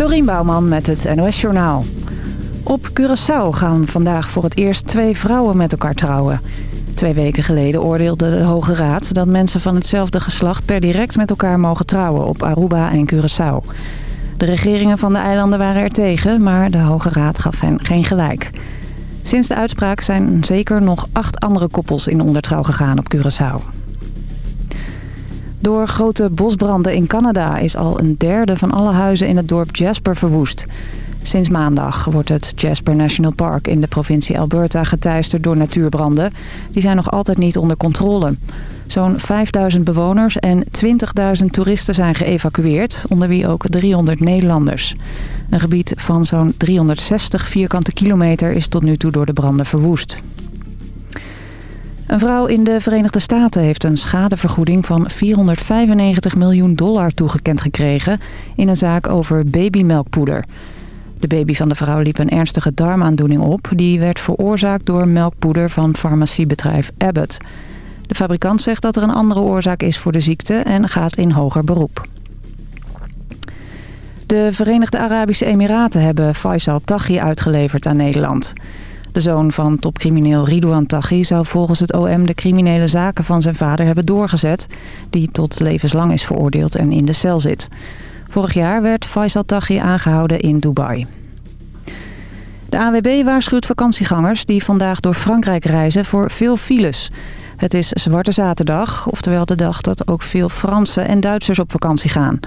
Dorien Bouwman met het NOS Journaal. Op Curaçao gaan vandaag voor het eerst twee vrouwen met elkaar trouwen. Twee weken geleden oordeelde de Hoge Raad dat mensen van hetzelfde geslacht per direct met elkaar mogen trouwen op Aruba en Curaçao. De regeringen van de eilanden waren er tegen, maar de Hoge Raad gaf hen geen gelijk. Sinds de uitspraak zijn zeker nog acht andere koppels in ondertrouw gegaan op Curaçao. Door grote bosbranden in Canada is al een derde van alle huizen in het dorp Jasper verwoest. Sinds maandag wordt het Jasper National Park in de provincie Alberta geteisterd door natuurbranden. Die zijn nog altijd niet onder controle. Zo'n 5000 bewoners en 20.000 toeristen zijn geëvacueerd, onder wie ook 300 Nederlanders. Een gebied van zo'n 360 vierkante kilometer is tot nu toe door de branden verwoest. Een vrouw in de Verenigde Staten heeft een schadevergoeding van 495 miljoen dollar toegekend gekregen in een zaak over babymelkpoeder. De baby van de vrouw liep een ernstige darmaandoening op. Die werd veroorzaakt door melkpoeder van farmaciebedrijf Abbott. De fabrikant zegt dat er een andere oorzaak is voor de ziekte en gaat in hoger beroep. De Verenigde Arabische Emiraten hebben Faisal Taghi uitgeleverd aan Nederland. De zoon van topcrimineel Ridouan Taghi zou volgens het OM de criminele zaken van zijn vader hebben doorgezet... die tot levenslang is veroordeeld en in de cel zit. Vorig jaar werd Faisal Taghi aangehouden in Dubai. De AWB waarschuwt vakantiegangers die vandaag door Frankrijk reizen voor veel files. Het is Zwarte Zaterdag, oftewel de dag dat ook veel Fransen en Duitsers op vakantie gaan.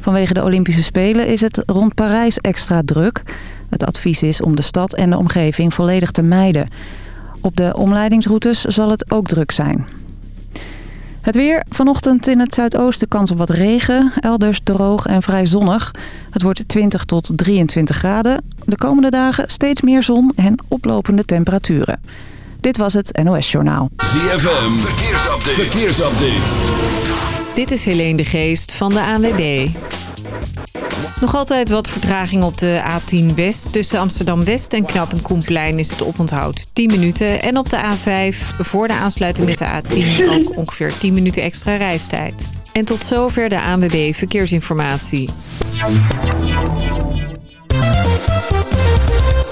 Vanwege de Olympische Spelen is het rond Parijs extra druk. Het advies is om de stad en de omgeving volledig te mijden. Op de omleidingsroutes zal het ook druk zijn. Het weer. Vanochtend in het zuidoosten kans op wat regen. Elders droog en vrij zonnig. Het wordt 20 tot 23 graden. De komende dagen steeds meer zon en oplopende temperaturen. Dit was het NOS Journaal. ZFM. Verkeersupdate. Verkeersupdate. Dit is Helene de Geest van de ANWB. Nog altijd wat vertraging op de A10 West. Tussen Amsterdam-West en Knap en Koenplein is het oponthoud 10 minuten. En op de A5 voor de aansluiting met de A10 ook ongeveer 10 minuten extra reistijd. En tot zover de ANWB Verkeersinformatie.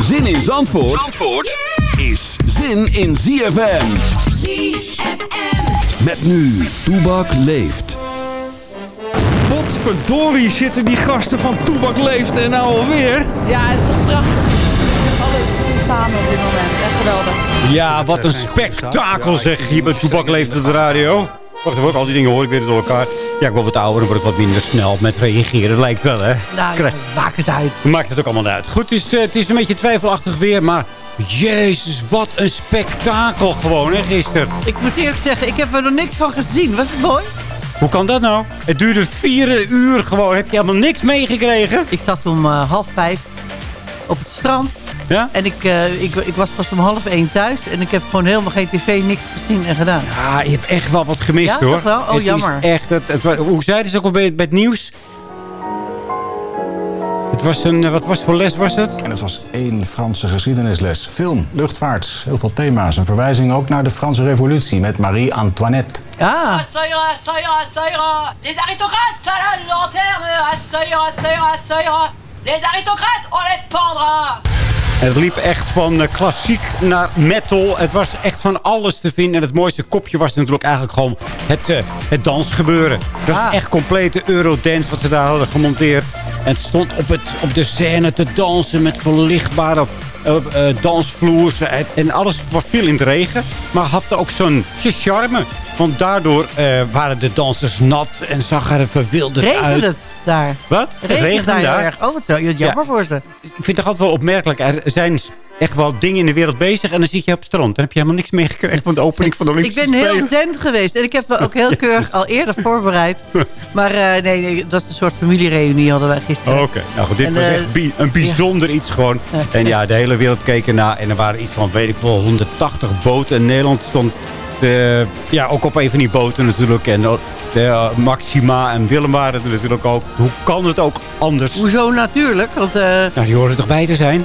Zin in Zandvoort, Zandvoort is zin in ZFM. ZFM. Met nu, Toebak leeft. Potverdorie zitten die gasten van Toebak Leeft en nou alweer. Ja, het is toch prachtig. Alles komt samen op dit moment. Echt geweldig. Ja, wat een spektakel zeg hier bij Toebak Leeft op de radio. Wacht even, al die dingen hoor ik weer door elkaar. Ja, ik word wat ouder, dan word ik wat minder snel met reageren. Lijkt wel, hè? Nou, ja, maakt het uit. Maakt het ook allemaal uit. Goed, het is, uh, het is een beetje twijfelachtig weer, maar... Jezus, wat een spektakel gewoon, hè, gisteren. Ik moet eerlijk zeggen, ik heb er nog niks van gezien. Was het mooi? Hoe kan dat nou? Het duurde vier uur gewoon. Heb je helemaal niks meegekregen? Ik zat om uh, half vijf op het strand. Ja? En ik, uh, ik, ik was pas om half één thuis. En ik heb gewoon helemaal geen tv, niks gezien en gedaan. Ja, je hebt echt wel wat gemist ja, hoor. Toch wel? Oh, het jammer. Echt, het, het, hoe zeiden ze ook al bij, bij het nieuws? Het was een, wat was voor les was het? En het was één Franse geschiedenisles. Film, luchtvaart, heel veel thema's. Een verwijzing ook naar de Franse revolutie met Marie-Antoinette. Ah. Ira. Les aristocrates à la lanterne. Ira. Les aristocrates, on les pendra. Het liep echt van klassiek naar metal. Het was echt van alles te vinden. En het mooiste kopje was natuurlijk eigenlijk gewoon het, uh, het dansgebeuren. Dat was echt complete Eurodance wat ze daar hadden gemonteerd. En het stond op, het, op de scène te dansen met verlichtbare uh, uh, dansvloers. En alles was veel in de regen. Maar had ook zo'n charme. Want daardoor waren de dansers nat en zag er verwilderd Regent uit. het? Daar. Wat? Het regent, daar, heel erg. Oh, wat jammer Ja. voor ze. Ik vind het toch altijd wel opmerkelijk. Er zijn echt wel dingen in de wereld bezig. En dan zit je op het strand. Dan heb je helemaal niks meegekregen van de opening van de Ik Olympische ben heel Spelen. zen geweest. En ik heb me ook heel keurig al eerder voorbereid. Maar eh, nee, nee, dat is een soort familiereunie hadden wij gisteren. Oh, Oké, nou goed, dit En, was eh, echt bi- een bijzonder iets gewoon. En ja, de hele wereld keek ernaar. En er waren iets van, weet ik wel, 180 boten. En Nederland stond eh, ja, ook op een van die boten natuurlijk. En de, eh, Maxima en Willem waren er natuurlijk ook. Hoe kan het ook anders? Hoezo natuurlijk? Want eh, Nou, die horen toch bij te zijn?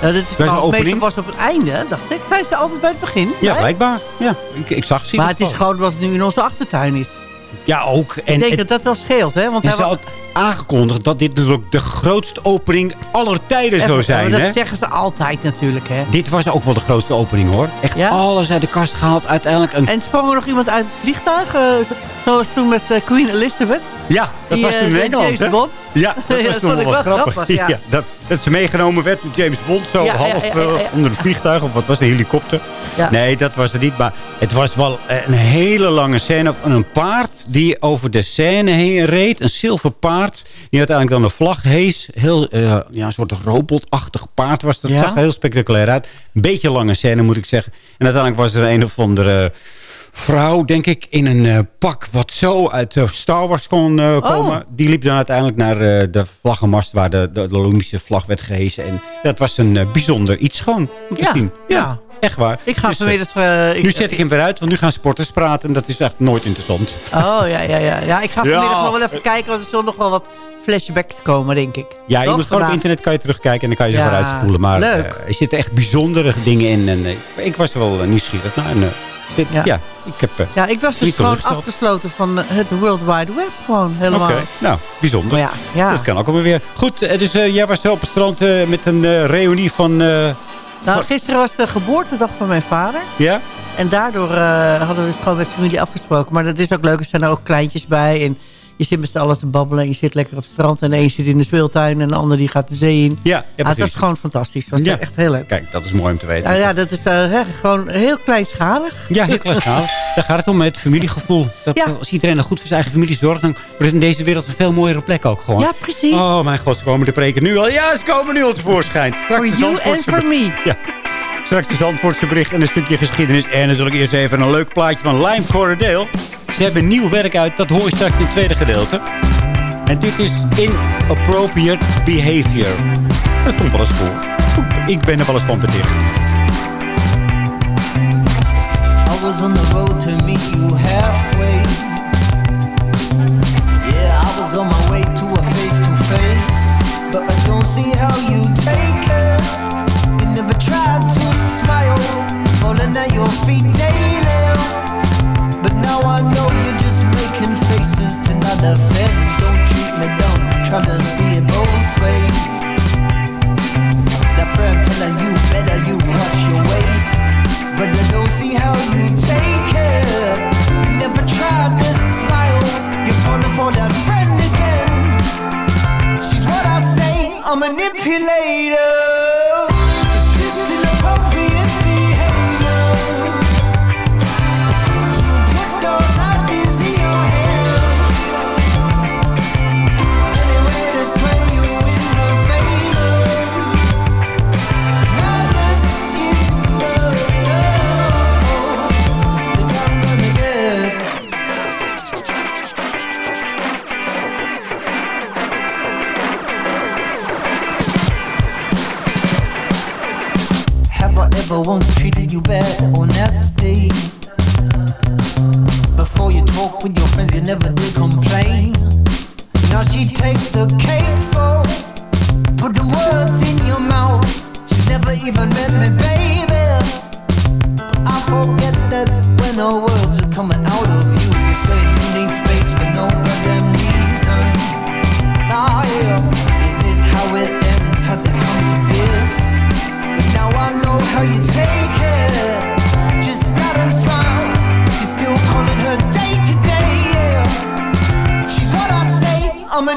nou, dit is Bij gewoon meestal pas op het einde, dacht ik. Zijn ze altijd bij het begin? Ja, blijkbaar. Ja, ik, ik zag ze. Maar het is gewoon wat het nu in onze achtertuin is. Ja, ook. En ik denk dat dat wel scheelt, hè? Want Het is hij wa- al aangekondigd dat dit natuurlijk de grootste opening aller tijden zou zijn. Hè? Dat zeggen ze altijd natuurlijk, hè? Dit was ook wel de grootste opening hoor. Echt Ja? alles uit de kast gehaald. Uiteindelijk een... En sprong er nog iemand uit het vliegtuig? eh, zo- zoals toen met eh, Queen Elizabeth? Ja, dat Die, was toen in eh, Engeland. James hè? Bond? Ja, dat Ja, was dat vond wel ik wel grappig. grappig, ja. dat, dat ze meegenomen werd met James Bond. Zo Ja, ja, half ja. eh, onder een vliegtuig. Of wat was een helikopter? Nee, dat was het niet. Maar het was wel eh, een hele lange scène. Een paard die over de scène heen reed. Een zilver paard. Die uiteindelijk dan de vlag hees. Heel, eh, ja, een soort robotachtig paard was dat. Zag er heel spectaculair uit. Een beetje lange scène moet ik zeggen. En uiteindelijk was er een of andere vrouw, denk ik, in een eh, pak wat zo uit eh, Star Wars kon eh, komen. Die liep dan uiteindelijk naar de vlaggenmast waar de, de, de Olympische vlag werd gehezen. En dat was een bijzonder iets gewoon om te Ja, zien. Ja, ja. echt waar. Ik ga Dus, eh, ik- nu zet ik hem weer uit, want nu gaan sporters praten. En dat is echt nooit interessant. Oh, ja, ja, ja. ja ik ga Ja. vanmiddag nog wel even kijken, want er zullen nog wel wat flashbacks komen, denk ik. Ja, je moet gewoon op internet kan je terugkijken en dan kan je ze Ja, weer uitspoelen. Maar er zitten echt bijzondere dingen in. En ik was er wel nieuwsgierig naar. En, dit, ja. Ja. ik heb... eh, Ja, ik was dus gewoon afgesloten van eh, het World Wide Web. Gewoon helemaal. Oké, nou, bijzonder. Ja, ja. Dat kan ook alweer weer. Goed, eh, dus jij was wel op het strand met een reunie van... Nou, gisteren was de geboortedag van mijn vader. ja? En daardoor hadden we dus gewoon met familie afgesproken. Maar dat is ook leuk. Er zijn er ook kleintjes bij. En je zit met z'n allen te babbelen. En je zit lekker op het strand. En de een zit in de speeltuin. En de ander die gaat de zee in. Ja, ja, Ah, het precies. was gewoon fantastisch. Was Ja. echt heel leuk. Kijk, dat is mooi om te weten. Nou ja, dat is eh, gewoon heel kleinschalig. Ja, heel kleinschalig. Daar gaat het om, het familiegevoel. Dat, Ja. Als iedereen er goed voor zijn eigen familie zorgt... dan wordt het in deze wereld een veel mooiere plek ook gewoon. Ja, precies. Oh mijn god, ze komen de preken nu al. Ja, ze komen nu al tevoorschijn. Straks For de you and for me. Ja. Straks de Zandvoortse bericht en een stukje geschiedenis. En natuurlijk eerst even een leuk plaatje van Lime. Ze hebben nieuw werk uit, dat hoor je straks in het tweede gedeelte. En dit is Inappropriate Behavior. Dat komt wel eens voor. Ik ben er wel eens van bedicht. I was on the road to meet you halfway. Yeah, I was on my way to a face to face. But I don't see how you take falling at your feet daily. But now I know you're just making faces to not offend. Don't treat me dumb, try to see it both ways. That friend telling you better you watch your weight. But I don't see how you take it. You never tried to smile. You're falling for that friend again. She's what I say, a manipulator.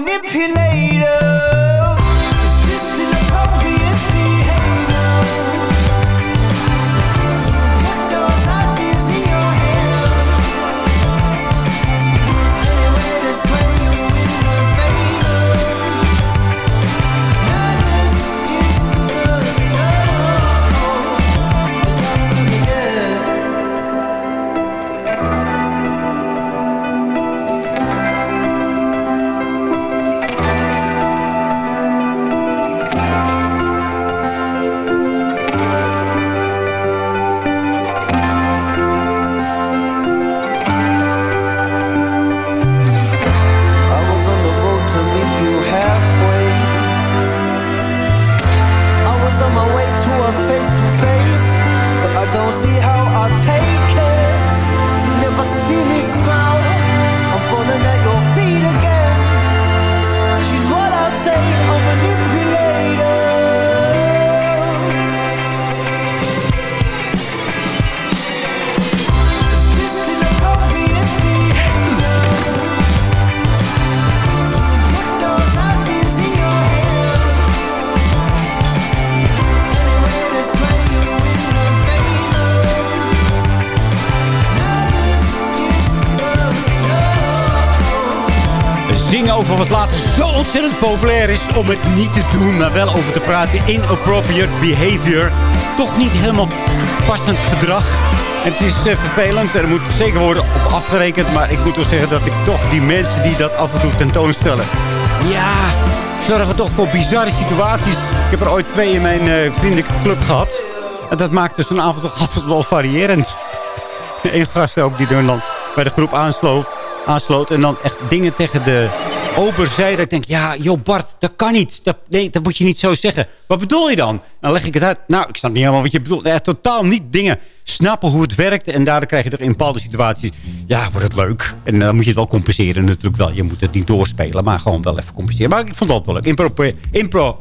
To ontzettend populair is om het niet te doen, maar wel over te praten. Inappropriate behavior. Toch niet helemaal passend gedrag. Het is eh, vervelend. Er moet zeker worden op afgerekend. Maar ik moet wel zeggen dat ik toch die mensen die dat af en toe tentoonstellen... Ja, zorgen toch voor bizarre situaties. Ik heb er ooit twee in mijn uh, vriendenclub gehad. En dat maakt dus een avond toch altijd wel variërend. Eén gast ook die dan bij de groep aansloot, aansloot. En dan echt dingen tegen de ober zei. Dat ik denk, ja, joh Bart, dat kan niet. Dat, nee, dat moet je niet zo zeggen. Wat bedoel je dan? Dan leg ik het uit. Nou, ik snap niet helemaal wat je bedoelt. Ja, totaal niet dingen snappen hoe het werkt. En daardoor krijg je er in bepaalde situaties... Ja, wordt het leuk. En dan moet je het wel compenseren natuurlijk wel. Je moet het niet doorspelen, maar gewoon wel even compenseren. Maar ik vond dat wel leuk. Impro... Impro...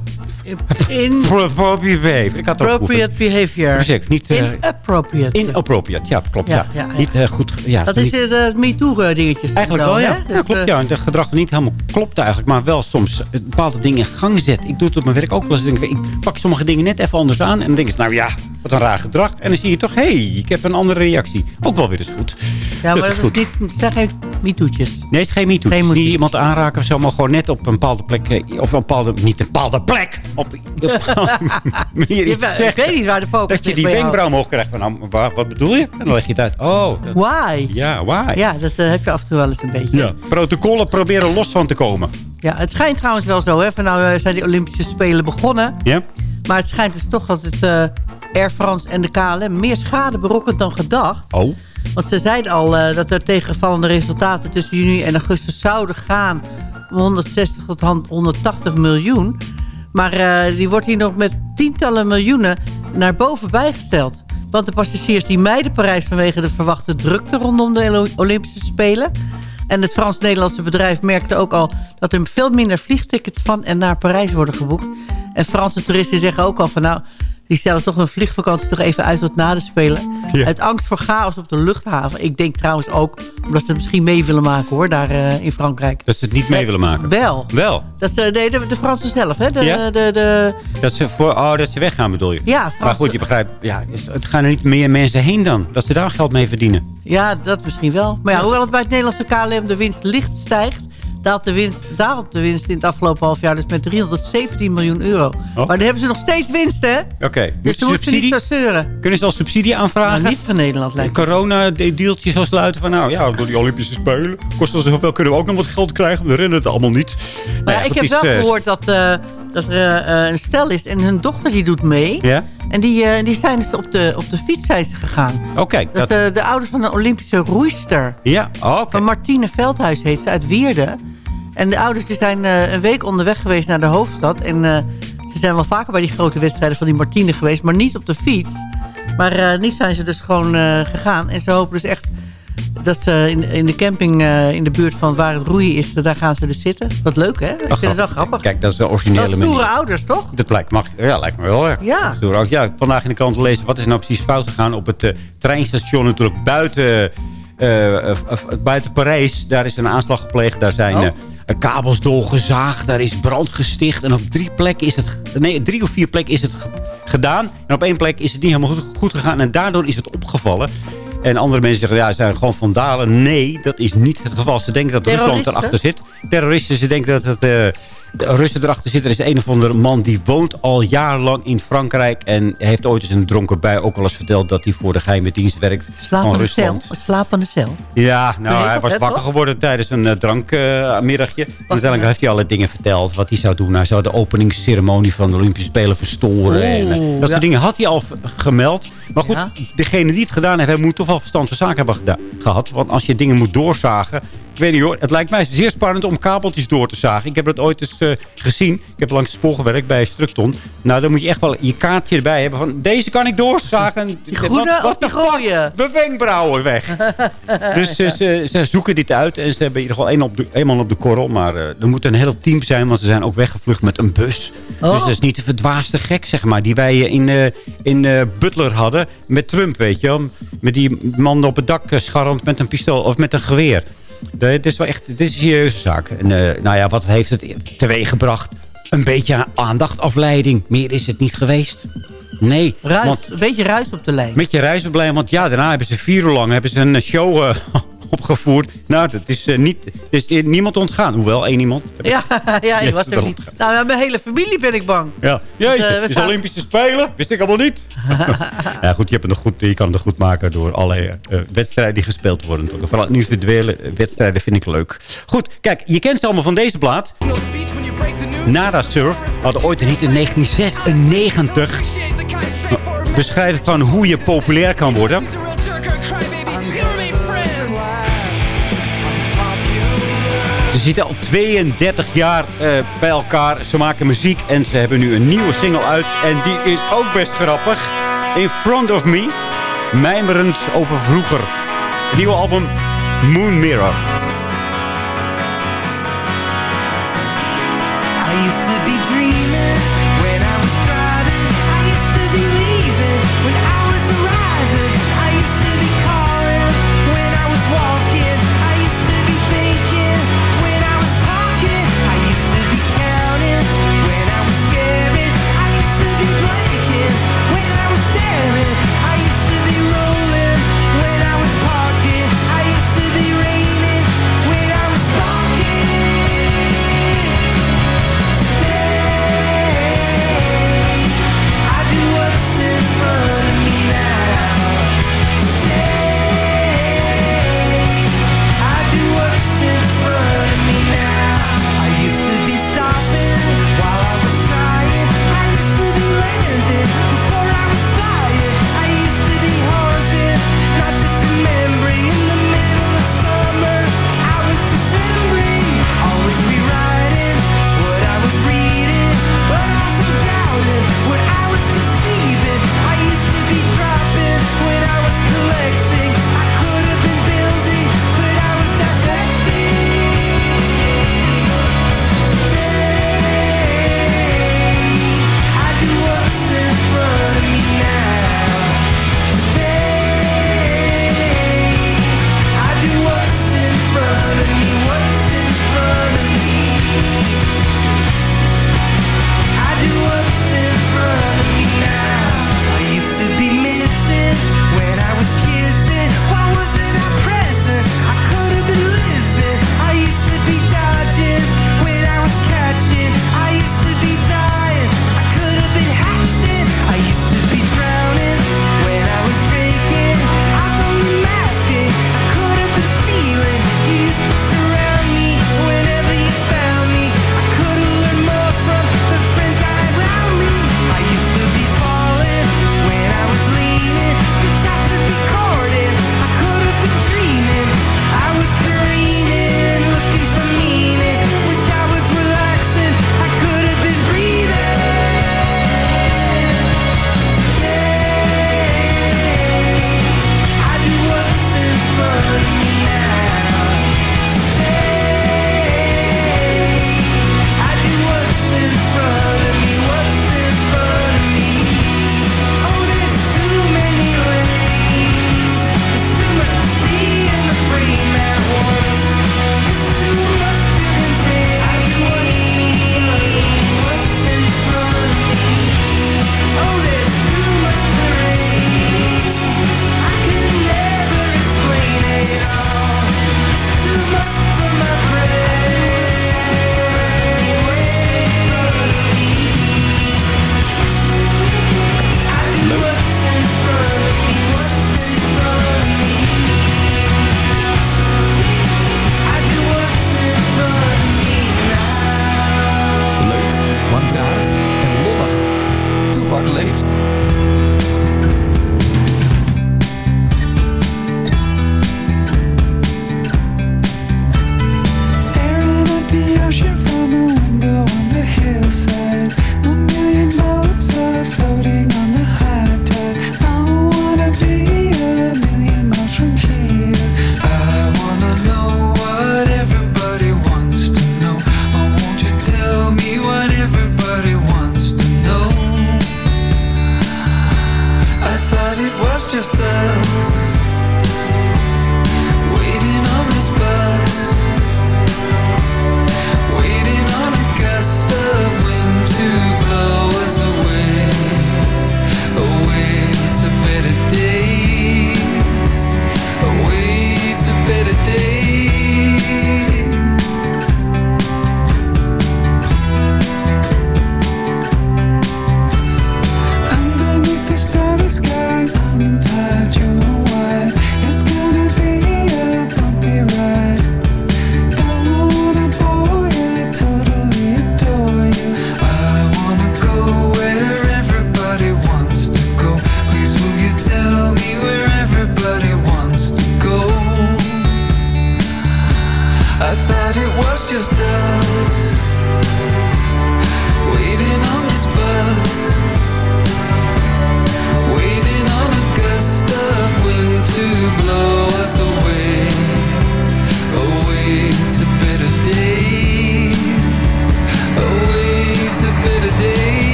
Inappropriate behavior. Ik had Appropriate behavior. Precies, niet... Uh, inappropriate. Inappropriate, ja, klopt. Ja, ja. Niet uh, goed... Ja, dat is uh, de MeToo-dingetjes. Eigenlijk wel, ja. ja klopt, ja. Het gedrag niet helemaal klopt eigenlijk. Maar wel soms bepaalde dingen in gang zet. Ik doe het op mijn werk ook wel eens. Ik pak sommige dingen net even anders aan. En dan denk ik, nou ja, wat een raar gedrag. En dan zie je toch, hé, hey, ik heb een andere reactie. Ook wel weer eens goed. Ja, maar dat, is niet, het zijn geen MeToo'tjes. Nee, het is geen MeToo'tjes. Niet iemand aanraken of zo, maar gewoon net op een bepaalde plek. eh, Of een bepaalde, niet een bepaalde plek. Op een bepaalde manier iets Ik weet niet waar de focus Dat je die wenkbrauw omhoog krijgt. Van, nou, wa- wat bedoel je? En dan leg je het uit. Oh, dat- Why? ja, why? Ja, dat eh, heb je af en toe wel eens een beetje. Ja. Protocollen proberen los van te komen. Ja, het schijnt trouwens wel zo, hè. Van nou eh, zijn die Olympische Spelen begonnen. Ja? Maar het schijnt dus toch dat het eh, Air France en de KLM meer schade berokkent dan gedacht. Oh. Want ze zeiden al eh, dat er tegenvallende resultaten tussen juni en augustus zouden gaan. om 160 tot 180 miljoen. Maar eh, die wordt hier nog met tientallen miljoenen naar boven bijgesteld. Want de passagiers die mijden Parijs vanwege de verwachte drukte rondom de Olympische Spelen. En het Frans-Nederlandse bedrijf merkte ook al dat er veel minder vliegtickets van en naar Parijs worden geboekt. En Franse toeristen zeggen ook al van nou, die stellen toch hun vliegvakantie toch even uit tot na de Spelen. Ja. Uit angst voor chaos op de luchthaven. Ik denk trouwens ook omdat ze het misschien mee willen maken hoor, daar eh, in Frankrijk. Dat ze het niet mee willen maken. Wel. Wel. Dat, eh, nee, de, de Fransen zelf, hè? De, Ja? de, de, Dat ze, voor, oh, dat ze weggaan bedoel je? ja, Maar goed, je begrijpt, ja, het gaan er niet meer mensen heen dan. Dat ze daar geld mee verdienen. Ja, dat misschien wel. Maar ja, hoewel het bij het Nederlandse KLM de winst licht stijgt... daalt de winst, daalt de winst in het afgelopen half jaar dus met 317 miljoen euro. Maar dan hebben ze nog steeds winst, hè? Oké. Dus ze moeten niet zo zeuren. Kunnen ze al subsidie aanvragen? Nou, niet van Nederland, lijkt Een me. corona-deeltje zou sluiten van... nou ja, door die Olympische Spelen kost dat zoveel... kunnen we ook nog wat geld krijgen. We rennen het allemaal niet. Maar Nou ja, ja, ik heb wel is, eh, gehoord dat, eh, dat er eh, een stel is en hun dochter die doet mee. Ja? En die, eh, die zijn dus op de, op de fiets zijn ze gegaan. Oké. Dat is dat- eh, de ouders van een Olympische roeister. ja, oh, oké. Van Martine Veldhuis heet ze, uit Wierde. En de ouders die zijn een week onderweg geweest naar de hoofdstad. En ze zijn wel vaker bij die grote wedstrijden van die Martine geweest. Maar niet op de fiets. Maar niet zijn ze dus gewoon gegaan. En ze hopen dus echt dat ze in, in de camping eh, in de buurt van waar het roeien is... daar gaan ze dus zitten. Wat leuk, hè? Ik vind het wel grappig. Kijk, dat is de Dat originele is stoere manier. ouders, toch? Dat lijkt, mag, ja, lijkt me wel erg. Ja. Stoer ook. Ja, vandaag in de krant lezen wat is nou precies fout gegaan op het eh, treinstation natuurlijk buiten, eh, eh, eh, buiten Parijs. Daar is een aanslag gepleegd. Daar zijn Oh. eh, kabels doorgezaagd. Daar is brand gesticht. En op drie plekken is het... Nee, drie of vier plekken is het ge- gedaan. En op één plek is het niet helemaal goed, goed gegaan. En daardoor is het opgevallen. En andere mensen zeggen, ja, ze zijn gewoon vandalen. Nee, dat is niet het geval. Ze denken dat Rusland erachter zit. Terroristen, ze denken dat het, eh, de Russen erachter zitten. Er is een of andere man die woont al jarenlang in Frankrijk. En heeft ooit eens een dronken bij ook al eens verteld... dat hij voor de geheime dienst werkt Slapende cel. Slapende cel. Ja, nou, hij was wakker toch? geworden tijdens een eh, drankmiddagje. en uiteindelijk heeft hij alle dingen verteld. Wat hij zou doen. Hij zou de openingsceremonie van de Olympische Spelen verstoren. en, eh, dat soort dingen had hij al gemeld. Maar goed, Ja. degene die het gedaan heeft... hij moet toch wel verstand van zaken hebben gehad. Want als je dingen moet doorzagen... Ik weet niet hoor, het lijkt mij zeer spannend om kabeltjes door te zagen. Ik heb dat ooit eens eh, gezien. Ik heb langs het spoor gewerkt bij Structon. Nou, dan moet je echt wel je kaartje erbij hebben. Van, deze kan ik doorzagen. Die groene of die gooien? Mijn wenkbrauwen weg. dus ze, ze, ze zoeken dit uit. En ze hebben in ieder geval één, op de, korrel. Maar eh, er moet een heel team zijn. Want ze zijn ook weggevlucht met een bus. Oh. Dus dat is niet de verdwaasde gek, zeg maar. Die wij eh, in, eh, in eh, Butler hadden. Met Trump, weet je wel. Met die man op het dak eh, scharrend met een pistool. Of met een geweer. De- Het is wel echt het is een serieuze zaak. En eh, nou ja, wat heeft het teweeg gebracht? Een beetje aandachtafleiding. Meer is het niet geweest. Nee. Ruis, want een beetje ruis op de lijn. met je reizenblij, want ja, daarna hebben ze vier uur lang hebben ze een show eh, opgevoerd. Nou, dat is, uh, niet, is niemand ontgaan. Hoewel, één iemand. Ja, ja ik was er niet. Nou, met mijn hele familie ben ik bang. Ja, Jeetje, Want, eh, is. Olympische Spelen. Wist ik allemaal niet. ja, goed, je, hebt het nog goed, je kan het goed maken door alle eh, wedstrijden die gespeeld worden. Natuurlijk. Vooral individuele wedstrijden vind ik leuk. Goed, kijk, je kent ze allemaal van deze plaat. Nada Surf hadden ooit een hit in 1996. Beschrijven van hoe je populair kan worden. Ze zitten al 32 jaar eh, bij elkaar. Ze maken muziek en ze hebben nu een nieuwe single uit. En die is ook best grappig. In Front of Me. Mijmerend over vroeger. Het nieuwe album Moon Mirror.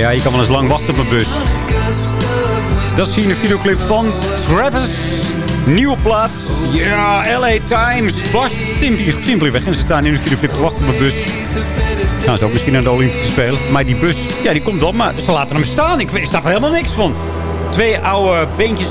Ja, je kan wel eens lang wachten op een bus. Dat zie je in de videoclip van Travis. Nieuwe plaat. Ja, LA Times. Bas Simply, Simpelweg. En ze staan in de videoclip te wachten op een bus. Nou, ze ook misschien naar de Olympische Spelen. Maar die bus, ja, die komt wel. Maar ze laten hem staan. Ik snap er helemaal niks van. Twee oude beentjes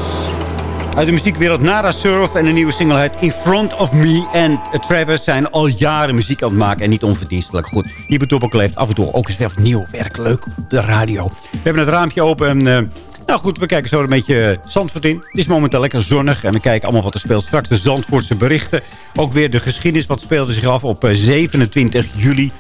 uit de muziekwereld. Nara Surf en een nieuwe single uit In Front of Me. En Travis zijn al jaren muziek aan het maken. En niet onverdienstelijk. Goed, die Betoppel heeft af en toe ook eens weer nieuw werk. Leuk op de radio. We hebben het raampje open en... eh, nou goed, we kijken zo een beetje Zandvoort in. Het is momenteel lekker zonnig. En we kijken allemaal wat er speelt. Straks de Zandvoortse berichten. Ook weer de geschiedenis. Wat speelde zich af op eh, 27 juli.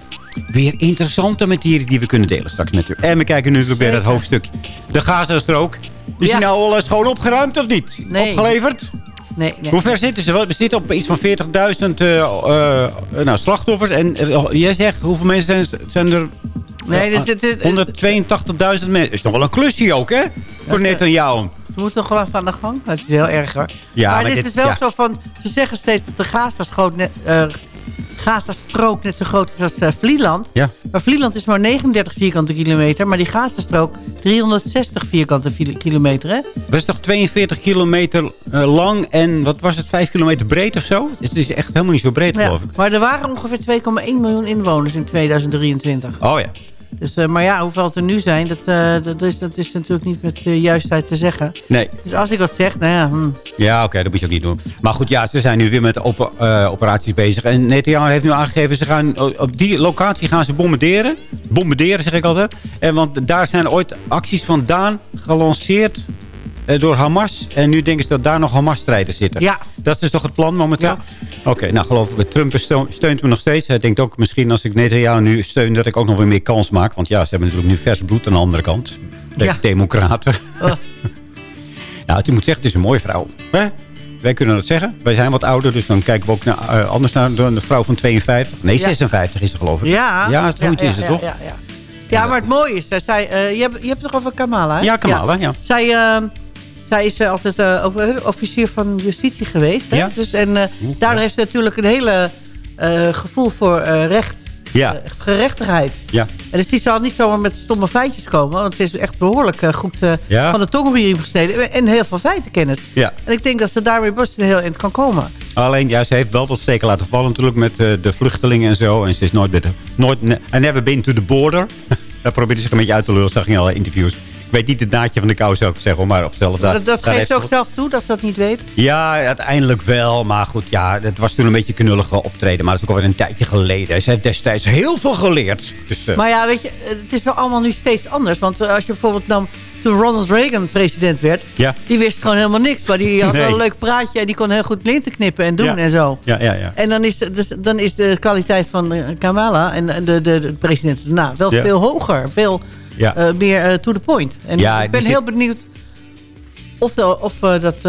Weer interessante materie die we kunnen delen straks met u. En we kijken nu weer het hoofdstuk. De Gazastrook. Is Ja. die nou al eh, schoon opgeruimd of niet? Nee. Opgeleverd? Nee, nee. Hoe ver zitten ze? We zitten op iets van 40.000 eh, eh, nou, slachtoffers. En eh, jij zegt, hoeveel mensen zijn, zijn er? Nee, dit- dit- 182.000 mensen. Is nog wel een klusje ook, hè? Voor Netanyahu. Ze moeten nog wel aan de gang. Het is heel erg hoor. Ja, maar, maar het is dus wel ja. zo van... Ze zeggen steeds dat de Gazastrook Gazastrook net zo groot is als eh, Vlieland. Ja. Maar Vlieland is maar 39 vierkante kilometer. Maar die Gazastrook 360 vierkante kilometer. Hè? Dat is toch 42 kilometer eh, lang en wat was het, 5 kilometer breed of zo? Het is echt helemaal niet zo breed, Ja. geloof ik. Maar er waren ongeveer 2,1 miljoen inwoners in 2023. Oh ja. Dus, eh, maar ja, hoeveel het er nu zijn, dat, eh, dat, is, dat is natuurlijk niet met eh, juistheid te zeggen. Nee. Dus als ik wat zeg, nou ja... hm. Ja, oké, dat moet je ook niet doen. Maar goed, ja, ze zijn nu weer met eh, operaties bezig. En Netanyahu heeft nu aangegeven, ze gaan op die locatie gaan ze bombarderen. Bombarderen, zeg ik altijd. En want daar zijn ooit acties vandaan gelanceerd door Hamas. En nu denken ze dat daar nog Hamas-strijders zitten. Ja. Dat is toch het plan momenteel? Ja. Oké, nou geloof ik, Trump steun- steunt me nog steeds. Hij denkt ook misschien als ik Netanyahu nu steun... dat ik ook nog weer meer kans maak. Want ja, ze hebben natuurlijk nu vers bloed aan de andere kant. De Ja. democraten. Oh. Nou, ik moet zeggen, het is een mooie vrouw. Hè? Wij kunnen dat zeggen. Wij zijn wat ouder, dus dan kijken we ook naar, eh, anders naar de, de vrouw van 52. Nee, Ja. 56 is ze geloof ik. Ja, Ja, zoiets is het ja, toch? Ja, ja. ja, maar het mooie is, zij, zij, eh, je, hebt, je hebt het toch over Kamala, hè? Ja, Kamala, ja. Zij, eh, zij is eh, altijd eh, ook, eh, officier van justitie geweest. Hè? Ja. Dus, en eh, daardoor heeft ze natuurlijk een hele gevoel voor recht. Ja. gerechtigheid. Ja. En dus die zal niet zomaar met stomme feitjes komen. Want ze is echt behoorlijk eh, goed Ja. van de tong gesneden. En heel veel feitenkennis. Ja. En ik denk dat ze daarmee best een heel eind kan komen. Alleen, ja, ze heeft wel wat steken laten vallen natuurlijk met de vluchtelingen en zo. En ze is nooit met. Nooit, I never been to the border. Daar probeerde ze zich een beetje uit te lullen, zag je in alle interviews. Ik weet niet het naadje van de kou, zou ik zeggen, maar op zelf dat dat geeft ze ook ze- zelf toe, dat ze dat niet weet. Ja, uiteindelijk wel. Maar goed, ja, het was toen een beetje knullige optreden. Maar dat is ook alweer een tijdje geleden. Ze heeft destijds heel veel geleerd. Dus, eh, Maar ja, weet je, het is wel allemaal nu steeds anders. Want eh, als je bijvoorbeeld nam, toen Ronald Reagan president werd... Ja. die wist gewoon helemaal niks. Maar die had Nee. wel een leuk praatje en die kon heel goed linten knippen en doen Ja. en zo. Ja, ja, ja. En dan is, dus, dan is de kwaliteit van eh, Kamala en de, de, de president daarna wel veel hoger. Veel Ja. eh, meer eh, to the point. En Ja, ik ben die heel benieuwd of, de, of eh, dat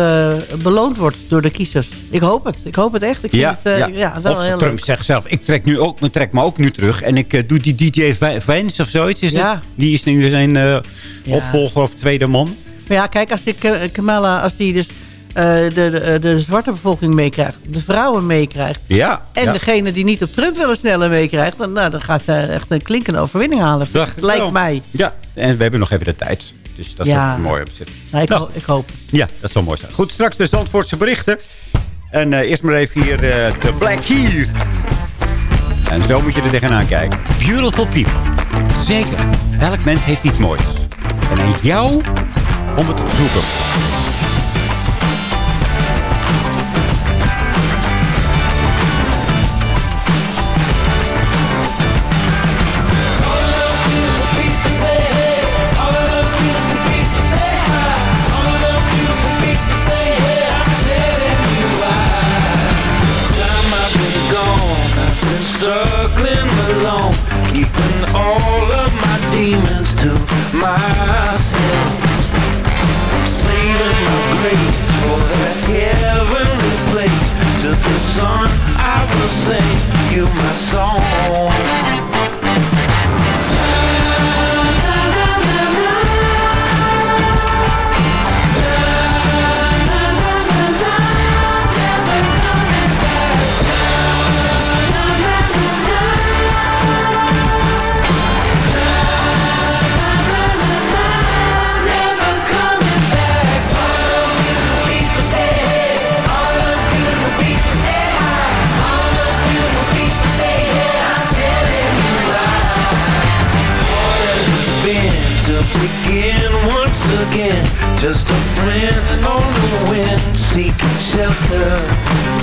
beloond wordt door de kiezers. Ik hoop het. Ik hoop het echt. Ik vind Ja, het eh, ja. ja. wel of heel Trump leuk. zegt zelf, ik trek, nu ook, ik trek me ook nu terug. En ik doe die DJ Va- Vance of zoiets. Is het? Die is nu zijn opvolger of tweede man. Maar ja, kijk, als die Ka- Kamala, als die dus de, de, de zwarte bevolking meekrijgt, de vrouwen meekrijgt, Ja. en ja. degene die niet op Trump willen sneller meekrijgt, dan, nou, dan gaat ze echt een klinkende overwinning halen. Lijkt wel. mij. Ja, en we hebben nog even de tijd. Dus dat is ook mooi op zich. Nou, ik, Nou. ho- ik hoop. Ja, dat zal mooi zijn. Goed, straks de Zandvoortse berichten. En eh, eerst maar even hier eh, de Black Keys. En zo moet je er tegenaan kijken. Beautiful people. Zeker. Elk mens heeft iets moois. En aan jou om het te zoeken. Keeping all of my demons to myself. I'm saving my grace for that heavenly place. To the sun, I will sing you my song. Again. Just a friend on the wind, seeking shelter.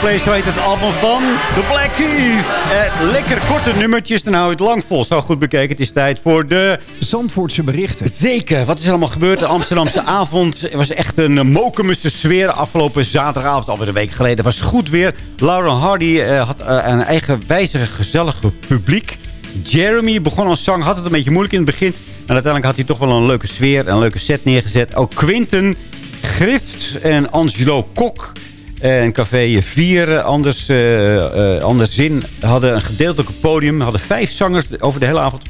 Place, zo heet het album van The Black Keys. Eh, lekker korte nummertjes, dan hou je het lang vol. Zo goed bekeken, het is tijd voor de... Zandvoortse berichten. Zeker, wat is er allemaal gebeurd? De Amsterdamse avond Het was echt een mokemusse sfeer. Afgelopen zaterdagavond, alweer een week geleden, was goed weer. Laura Hardy eh, had eh, een eigen wijzige gezellige publiek. Jeremy begon als zang, had het een beetje moeilijk in het begin. En uiteindelijk had hij toch wel een leuke sfeer en een leuke set neergezet. Ook Quinten Grift en Angelo Kok en Café 4, anders, eh, eh, anders zin, hadden een gedeeltelijk podium. Hadden vijf zangers over de hele avond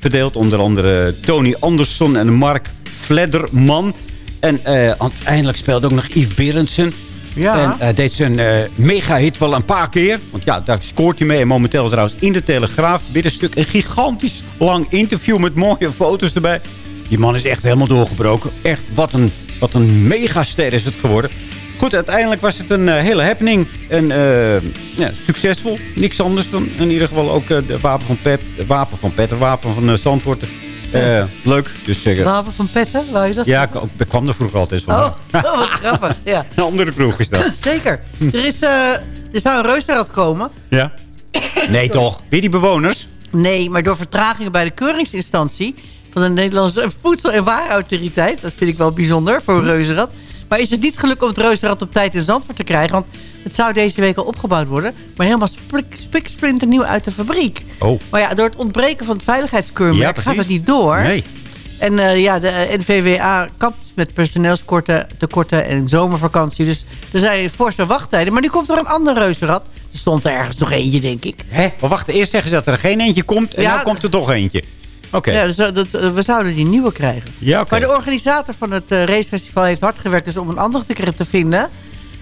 verdeeld. Onder andere Tony Anderson en Mark Vledderman. En uiteindelijk speelde ook nog Yves Berendsen. Ja. En deed zijn mega-hit wel een paar keer. Want ja, daar scoort hij mee. En momenteel trouwens in de Telegraaf. Binnenstuk een gigantisch lang interview met mooie foto's erbij. Die man is echt helemaal doorgebroken. Echt, wat een, wat een megaster is het geworden. Goed, uiteindelijk was het een eh, hele happening. En eh, ja, succesvol. Niks anders dan in ieder geval ook eh, de wapen van Pet. De wapen van Pet, wapen van Zandvoort. Leuk. Dus, eh, Wapen van Petten, wou je dat? ja, ik kwam er vroeger altijd van. Oh, oh, wat grappig. Ja. Een andere kroeg is dat. Zeker. Er, is, er zou een reuzenrad komen. Ja? Nee, toch? Weer die bewoners? Nee, maar door vertragingen bij de keuringsinstantie... van de Nederlandse Voedsel- en Warenautoriteit... dat vind ik wel bijzonder voor een reuzenrad... maar is het niet gelukt om het reuzenrad op tijd in Zandvoort te krijgen... want het zou deze week al opgebouwd worden... maar helemaal spik- spiksplinternieuw uit de fabriek. Oh. Maar ja, door het ontbreken van het veiligheidskeurmerk Ja, gaat het niet door... Nee. En eh, ja, de eh, NVWA kampt met personeelskorten, tekorten en zomervakantie. Dus er zijn forse wachttijden. Maar nu komt er een ander reuzenrad. Er stond er ergens nog eentje, denk ik. Hè? Maar wacht, eerst zeggen ze dat er geen eentje komt. En Ja, nu komt er toch eentje. Oké. Ja, dus, eh, dat, eh, we zouden die nieuwe krijgen. Ja. Maar de organisator van het eh, racefestival heeft hard gewerkt dus om een andere te, vinden.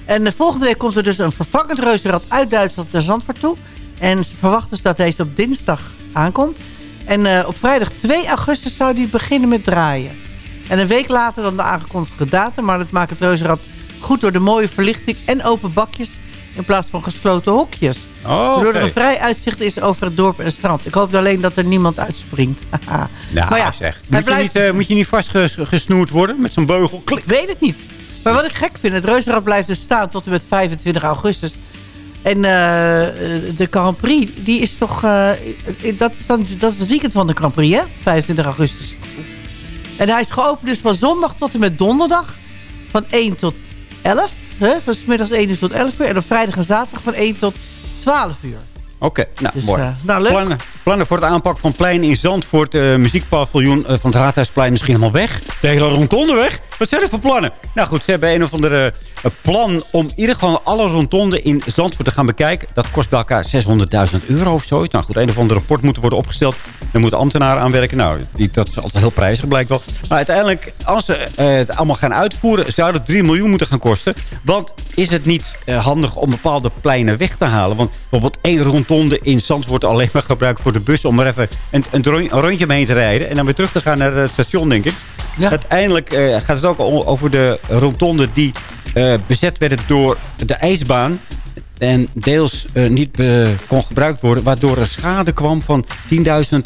En de volgende week komt er dus een vervangend reuzenrad uit Duitsland naar Zandvoort toe. En ze verwachten dus dat deze op dinsdag aankomt. En eh, op vrijdag 2 augustus zou die beginnen met draaien. En een week later dan de aangekondigde datum. Maar dat maakt het reuzenrad goed door de mooie verlichting en open bakjes... in plaats van gesloten hokjes. Oh, Waardoor er een vrij uitzicht is over het dorp en het strand. Ik hoop alleen dat er niemand uitspringt. Nou, maar ja, zeg. Moet, je blijft- niet, eh, moet je niet vastgesnoerd worden met zo'n beugel? Klik. Ik weet het niet. Maar wat ik gek vind, het reuzenrad blijft dus staan tot en met 25 augustus. En eh, de Grand Prix, die is toch... eh, dat, is dan, dat is het weekend van de Grand Prix, hè? 25 augustus. En hij is geopend dus van zondag tot en met donderdag. Van 1 tot 11. Hè? Van 's middags 1 uur tot 11 uur. En op vrijdag en zaterdag van 1 tot 12 uur. Oké, nou, Dus, mooi. eh, nou, leuk. Plannen, plannen voor het aanpak van plein in Zandvoort. eh muziekpaviljoen eh, van het Raadhuisplein misschien helemaal weg. De hele rondonde weg. Wat zijn dat voor plannen? Nou goed, ze hebben een of andere eh, plan om in ieder geval alle rondonde in Zandvoort te gaan bekijken. Dat kost bij elkaar 600.000 euro of zoiets. Nou goed, een of ander rapport moet worden opgesteld. Er moeten ambtenaren aan werken. Nou, die, dat is altijd heel prijzig blijkt wel. Maar uiteindelijk, als ze eh, het allemaal gaan uitvoeren... zou dat 3 miljoen moeten gaan kosten. Want is het niet eh, handig om bepaalde pleinen weg te halen? Want bijvoorbeeld één rondonde in Zandvoort alleen maar gebruikt voor de bus... om er even een, een rondje mee te rijden... en dan weer terug te gaan naar het station, denk ik. Uiteindelijk eh, gaat het ook over de rondonde die eh, bezet werden door de ijsbaan... En deels eh, niet kon gebruikt worden. Waardoor er schade kwam van 10.000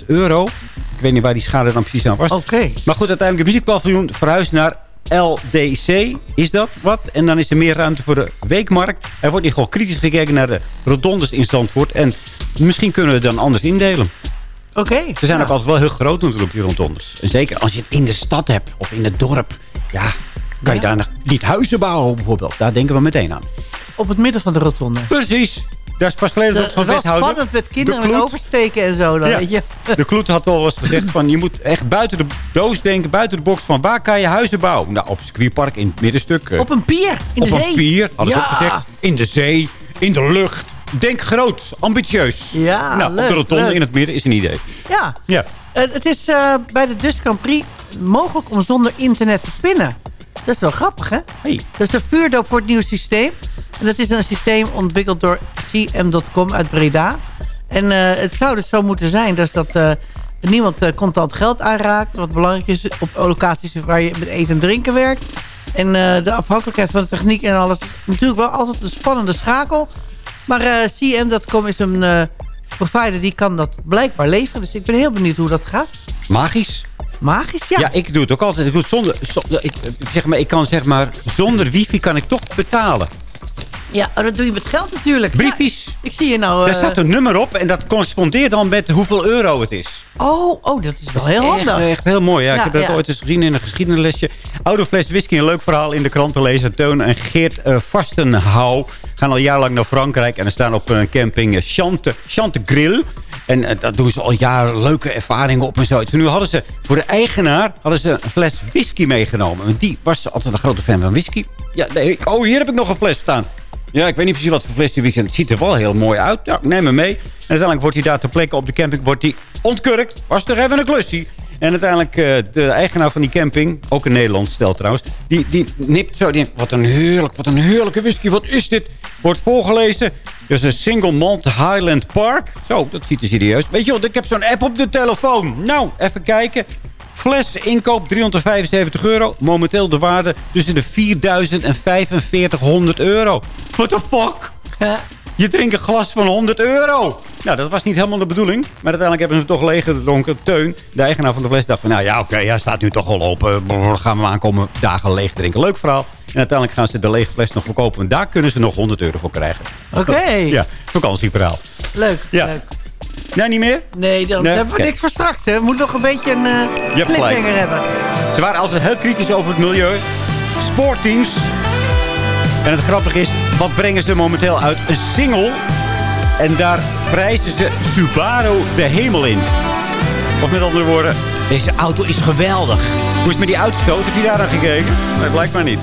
euro. Ik weet niet waar die schade dan precies aan was. Oké. Maar goed, uiteindelijk de muziekpaviljoen verhuisd naar LDC is dat wat. En dan is er meer ruimte voor de weekmarkt. Er wordt hier gewoon kritisch gekeken naar de rotondes in Zandvoort. En misschien kunnen we het dan anders indelen. Oké. Ze zijn ook altijd wel heel groot natuurlijk, die. En zeker als je het in de stad hebt of in het dorp. Ja, kan je daar nog niet huizen bouwen bijvoorbeeld. Daar denken we meteen aan. Op het midden van de rotonde. Precies. Daar is pas geleden Dat ook zo'n is wel wethouder. spannend met kinderen met oversteken en zo. Dan, Ja. weet je. De Kloet had al eens gezegd van... je moet echt buiten de doos denken, buiten de box... van waar kan je huizen bouwen? Nou, op het circuitpark, in het middenstuk. eh, Op een pier in op de een zee. pier, hadden ze Ja. ook gezegd. In de zee, in de lucht. Denk groot, ambitieus. Ja, nou, leuk, op de rotonde leuk. in het midden is een idee. Ja. Ja. Eh, het is eh, bij de Dutch Grand Prix mogelijk om zonder internet te pinnen. Dat is wel grappig, hè? Hey. Dat is de vuurdoop voor het nieuwe systeem. En dat is een systeem ontwikkeld door CM.com uit Breda. En eh, het zou dus zo moeten zijn dus dat niemand contant geld aanraakt. Wat belangrijk is op locaties waar je met eten en drinken werkt. En de afhankelijkheid van de techniek en alles is natuurlijk wel altijd een spannende schakel. Maar eh, CM.com is een eh, provider die kan dat blijkbaar leveren. Dus ik ben heel benieuwd hoe dat gaat. Magisch. Magisch, ja. Ja. ik doe het ook altijd. Ik, doe het zonder, zonder- ik, zeg maar, ik kan zeg maar, zonder wifi kan ik toch betalen. Ja, oh, dat doe je met geld natuurlijk. Briefjes. Ja, ik zie je nou... Daar eh, staat een nummer op en dat correspondeert dan met hoeveel euro het is. Oh, oh, dat is wel heel handig. Echt, echt heel mooi. Ja. Ja, ik heb dat ooit eens gezien in een geschiedenslesje. Oude fles whisky, een leuk verhaal in de krant te lezen. Teun en Geert eh, Vastenhouw gaan al jarenlang naar Frankrijk. En er staan op een camping eh, Chante, Chante Grill. En eh, dat doen ze al jaren leuke ervaringen op en zo. Nu hadden ze voor de eigenaar hadden ze een fles whisky meegenomen. Want die was altijd een grote fan van whisky. Ja, nee, oh, hier heb ik nog een fles staan. Ja, ik weet niet precies wat voor fles die whisky Het ziet er wel heel mooi uit. Ja, neem hem mee. En uiteindelijk wordt hij daar ter plekke op de camping wordt hij ontkurkt. Was er even een klusje. En uiteindelijk eh, de eigenaar van die camping, ook een Nederlands stel trouwens, die, die nipt zo. Die wat een heerlijk, wat een heerlijke whisky. Wat is dit? Wordt voorgelezen. Dus een single malt Highland Park. Zo, dat ziet er serieus. Weet je wat, ik heb zo'n app op de telefoon. Nou, even kijken. Fles inkoop 375 euro. Momenteel de waarde tussen de 4000 en 4500 euro. What the fuck? Je drinkt een glas van 100 euro. Nou, dat was niet helemaal de bedoeling. Maar uiteindelijk hebben ze hem toch leeg gedronken. Teun, de eigenaar van de fles, dacht van... nou ja, oké, hij staat nu toch al open. Brrr, gaan we hem aankomen dagen leeg drinken. Leuk verhaal. En uiteindelijk gaan ze de lege fles nog verkopen. En daar kunnen ze nog 100 euro voor krijgen. Oké. Ja, vakantieverhaal. Leuk, Ja. leuk. Nee, niet meer? Nee, dan Nee? hebben we niks voor straks. Hè. We moeten nog een beetje een uh, cliffhanger hebben. Ze waren altijd heel kritisch over het milieu. Sportteams. En het grappige is, wat brengen ze momenteel uit? Een single. En daar prijzen ze Subaru de hemel in. Of met andere woorden, deze auto is geweldig. Hoe is met die uitstoot? Heb je daar aan gekeken? Nee, blijkbaar niet.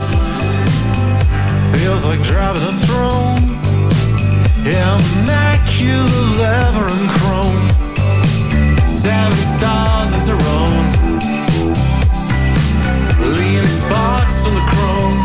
Feels like driving a throne. Immaculate leather and chrome. Seven stars in Tyrone. Lean spots on the chrome.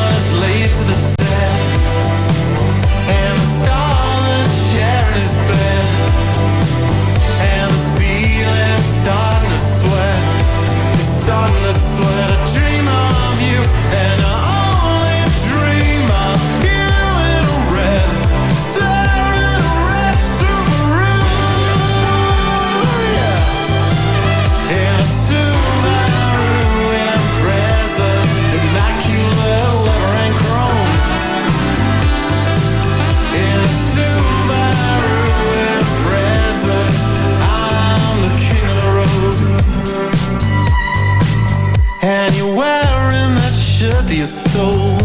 You stole.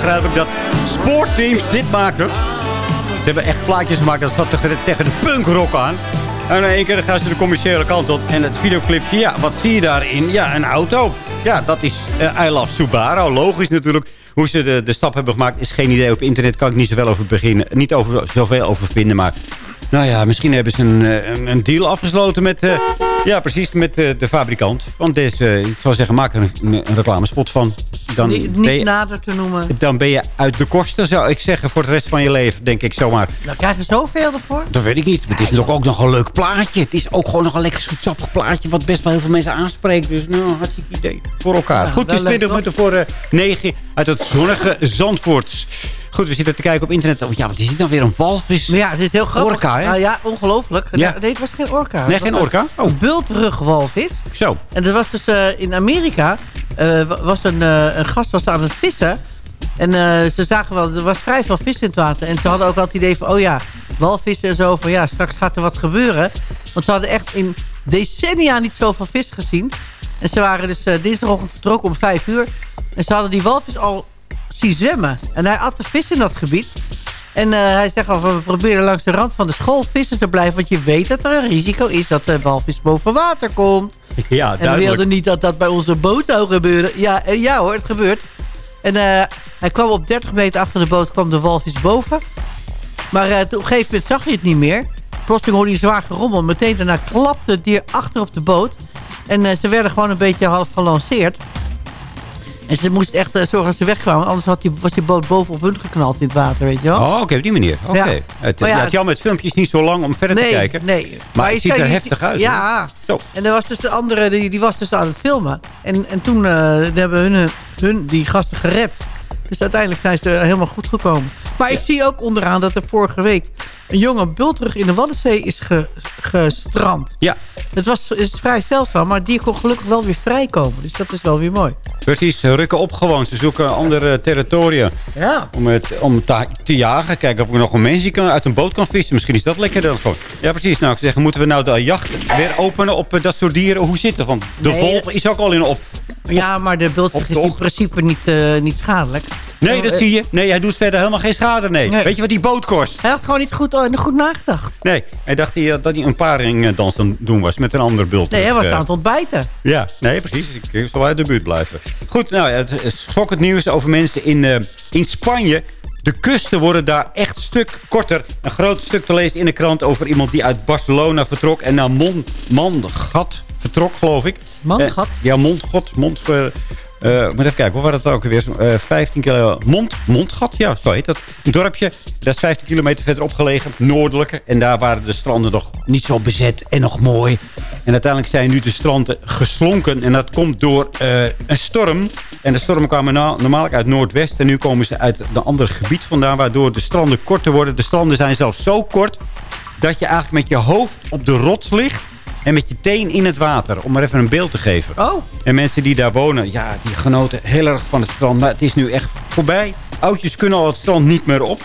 Beetje onbegrijpelijk dat sportteams dit maken. Ze hebben echt plaatjes gemaakt dat zat tegen de, punkrock aan. En in één keer gaan ze de commerciële kant op. En het videoclipje, ja, wat zie je daarin? Ja, een auto. Ja, dat is uh, I Subaru. Logisch natuurlijk. Hoe ze de, stap hebben gemaakt is geen idee. Op internet kan ik niet zoveel over beginnen. Niet over, zoveel over vinden, maar... Nou ja, misschien hebben ze een, een, een deal afgesloten met... Uh, ja, precies, met uh, de fabrikant. Want deze, ik zou zeggen, maak er een, een reclamespot van. Dan niet je, nader te noemen. Dan ben je uit de kosten, zou ik zeggen, voor de rest van je leven, denk ik zomaar. Dan krijg je zoveel ervoor? Dat weet ik niet. Maar het is natuurlijk ook nog een leuk plaatje. Het is ook gewoon nog een lekker zoetsappig plaatje... wat best wel heel veel mensen aanspreekt. Dus nou, hartstikke idee voor elkaar. Ja, Goed, het is 20 minuten voor uh, 9 uit het zonnige Zandvoorts. Goed, we zitten te kijken op internet. Oh, ja, wat is dit dan weer een walvis? Maar ja, het is heel grappig. Orka, hè? Nou ja, ongelooflijk. Ja. Nee, het was geen orka. Nee, geen orka? Oh. Een bultrugwalvis. Zo. En dat was dus uh, in Amerika... Uh, was een, uh, een gast was aan het vissen. En ze zagen wel, er was vrij veel vis in het water. En ze hadden ook al het idee van, oh ja, walvissen en zo. Van ja, straks gaat er wat gebeuren. Want ze hadden echt in decennia niet zoveel vis gezien. En ze waren dus dinsdagochtend vertrokken om vijf uur. En ze hadden die walvis al zien zwemmen. En hij at de vis in dat gebied. En uh, hij zegt al, we proberen langs de rand van de school vissen te blijven. Want je weet dat er een risico is dat de walvis boven water komt. Ja, duidelijk. En we wilden niet dat dat bij onze boot zou gebeuren. Ja, uh, ja hoor, het gebeurt. En uh, hij kwam op 30 meter achter de boot, kwam de walvis boven. Maar op een gegeven moment zag hij het niet meer. Plotseling hoorde hij zwaar gerommel. Meteen daarna klapte het dier achter op de boot. En ze werden gewoon een beetje half gelanceerd. En ze moest echt uh, zorgen dat ze wegkwamen. Anders had die, was die boot bovenop hun geknald in het water, weet je wel. Oh, oké, okay, op die manier. Oké. Okay. Ja. Het, ja, ja, het jammer, het filmpje is niet zo lang om verder nee, te kijken. Nee, Maar, maar het ziet er heftig uit. Ja. Zo. En er was dus de andere, die, die was dus aan het filmen. En, en toen uh, hebben hun, hun die gasten gered. Dus uiteindelijk zijn ze helemaal goed gekomen. Maar ik zie ook onderaan dat er vorige week... een jonge bultrug in de Waddenzee is ge, gestrand. Ja. Het was is vrij zeldzaam, maar die kon gelukkig wel weer vrijkomen. Dus dat is wel weer mooi. Precies, ze rukken op gewoon. Ze zoeken andere territoria ja. om, het, om te, te jagen. Kijken of ik nog een mensje kan, uit een boot kan vissen. Misschien is dat lekker dan gewoon. Ja, precies. Nou, ik zeg, moeten we nou de jacht weer openen op uh, dat soort dieren? Hoe zit het? Want de nee, wolf is ook al in op. Ja, maar de bultrug is in principe niet, uh, niet schadelijk. Nee, dat zie je. Nee, hij doet verder helemaal geen schade, nee. nee. Weet je wat die boot kost? Hij had gewoon niet goed, uh, goed nagedacht. Nee, hij dacht hij, dat hij een paringdans aan doen was met een ander bult. Nee, hij was aan het ontbijten. Ja, nee, precies. Ik zal uit de buurt blijven. Goed, nou, het schokkend nieuws over mensen in, uh, in Spanje. De kusten worden daar echt een stuk korter. Een groot stuk te lezen in de krant over iemand die uit Barcelona vertrok... en naar Mon vertrok, geloof ik. Mandgat? ja, Mondgat. Mond... Uh, moet even kijken, hoe was dat ook weer? Uh, 15 kilo Mond, Mondgat, ja, zo heet dat. Een dorpje, dat is 15 kilometer verderop gelegen, noordelijker. En daar waren de stranden nog niet zo bezet en nog mooi. En uiteindelijk zijn nu de stranden geslonken. En dat komt door uh, een storm. En de stormen kwamen normaal uit Noordwest. En nu komen ze uit een ander gebied vandaan, waardoor de stranden korter worden. De stranden zijn zelfs zo kort dat je eigenlijk met je hoofd op de rots ligt en met je teen in het water. Om maar even een beeld te geven. Oh. En mensen die daar wonen, ja, die genoten heel erg van het strand. Maar het is nu echt voorbij. Oudjes kunnen al het strand niet meer op.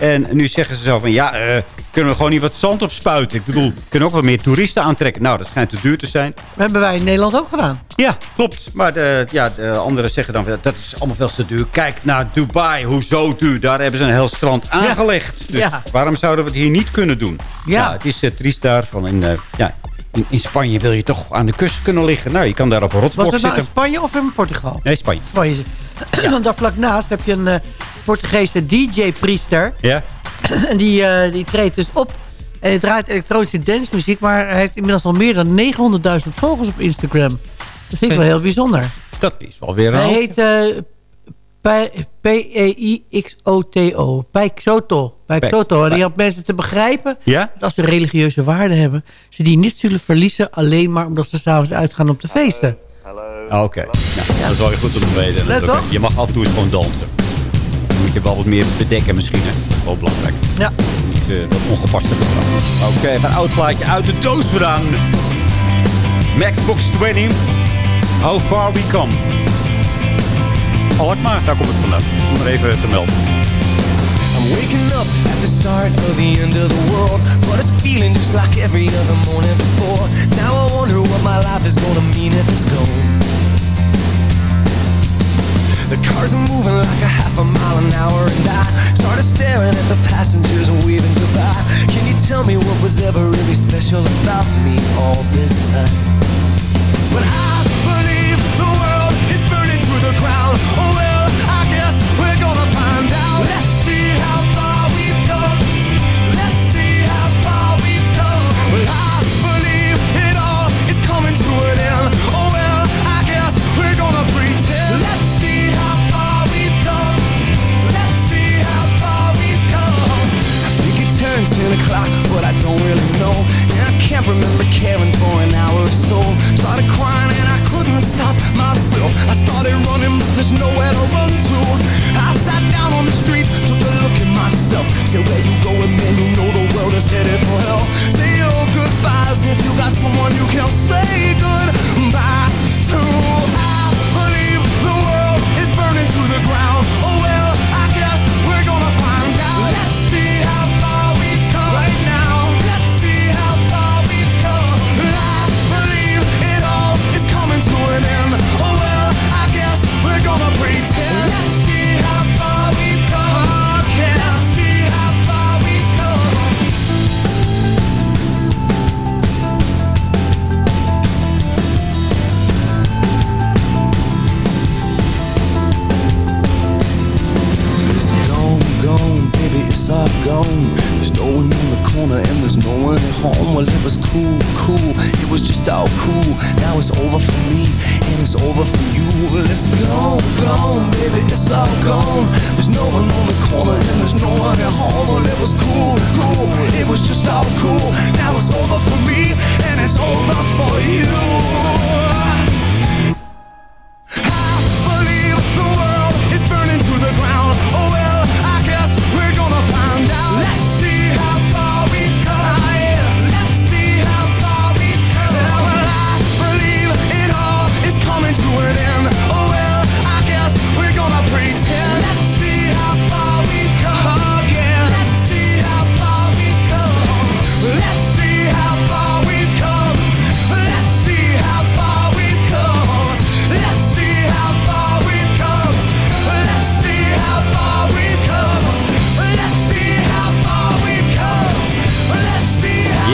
En nu zeggen ze zo van, ja, uh, kunnen we gewoon niet wat zand op spuiten? Ik bedoel, we kunnen ook wat meer toeristen aantrekken. Nou, dat schijnt te duur te zijn. Dat hebben wij in Nederland ook gedaan. Ja, klopt. Maar de, ja, de anderen zeggen dan, dat is allemaal veel te duur. Kijk naar Dubai, hoezo duur? Daar hebben ze een heel strand aangelegd. Dus ja. waarom zouden we het hier niet kunnen doen? Ja. Nou, het is uh, triest daar. Van in, uh, ja, in, in, Spanje wil je toch aan de kust kunnen liggen. Nou, je kan daar op een rotsblok zitten. Was dat nou in Spanje of in Portugal? Nee, Spanje. Spanje. Ja. Want daar vlak naast heb je een uh, Portugese DJ-priester. Ja. En die, uh, die treedt dus op. En hij draait elektronische dancemuziek. Maar hij heeft inmiddels al meer dan 900.000 volgers op Instagram. Dat vind ik wel heel bijzonder. Dat is wel weer een Hij heet uh, P-E-I-X-O-T-O. Peixoto. Peixoto. En die helpt mensen te begrijpen ja? dat als ze religieuze waarden hebben... ze die niet zullen verliezen alleen maar omdat ze s'avonds uitgaan op de feesten. Oké. Okay. Nou, dat is wel weer goed om te weten. Let okay. Je mag af en toe eens gewoon dansen. Dan moet je wel wat meer bedekken misschien. Hè? Wel belangrijk. Ja. Niet uh, dat ongepaste gedrag. Oké, okay, een oud plaatje uit de doos vandaan. Maxbox 20. How far we come. Alkmaar, daar kom ik vandaag. Om er even te melden. I'm waking up at the start of the end of the world But it's feeling just like every other morning before Now I wonder what my life is gonna mean if it's gone The cars are moving like a half a mile an hour And I started staring at the passengers and waving goodbye Can you tell me what was ever really special about me all this time? But I Oh. Let's see how far we've come. Let's see how far we've come. Well, I believe it all is coming to an end. Oh well, I guess we're gonna pretend. Let's see how far we've come. Let's see how far we've come. I think it turned 10 o'clock, but I don't really know. And I can't remember caring for an hour or so. Started crying and I couldn't stop there's no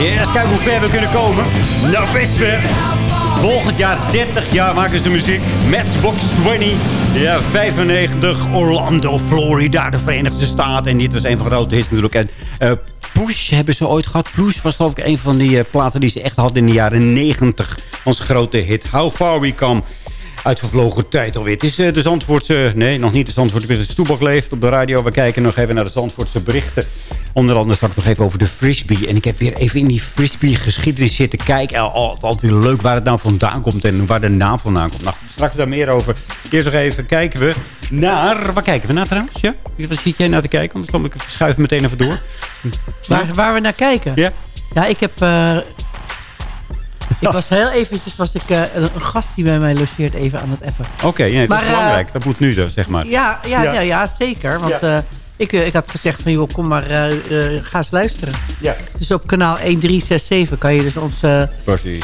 Yes, kijk hoe ver we kunnen komen. Nou, best ver. Volgend jaar, 30 jaar, maken ze muziek. Matchbox 20. Ja, 95. Orlando, Florida, de Verenigde Staten. En dit was een van de grote hits natuurlijk. En eh, Push hebben ze ooit gehad. Push was geloof ik een van die eh, platen die ze echt hadden in de jaren 90. Onze grote hit. How Far We Come. Uitvervlogen tijd alweer. Het is eh, de Zandvoortse... Nee, nog niet de Zandvoortse business. Stoebak leeft op de radio. We kijken nog even naar de Zandvoortse berichten. Onder andere straks nog even over de frisbee. En ik heb weer even in die frisbee geschiedenis zitten kijken. Al, al, altijd weer leuk waar het nou vandaan komt. En waar de naam vandaan komt. Nou, straks daar meer over. Eerst nog even kijken we naar... Waar kijken we naar trouwens? Ja? Wat zit jij naar te kijken? Anders kom ik schuif meteen even door. Waar, waar we naar kijken? Ja. Ja, ik heb... eh, ik was heel eventjes was ik, eh, een gast die bij mij logeert even aan het appen. Oké, ja, dat Maar, is eh, belangrijk. Dat moet nu dus, zeg maar. Ja, ja, Ja. ja. ja, zeker. Want Ja. eh, ik, ik had gezegd van, joh, kom maar, eh, eh, ga eens luisteren. Ja. Dus op kanaal 1367 kan je dus ons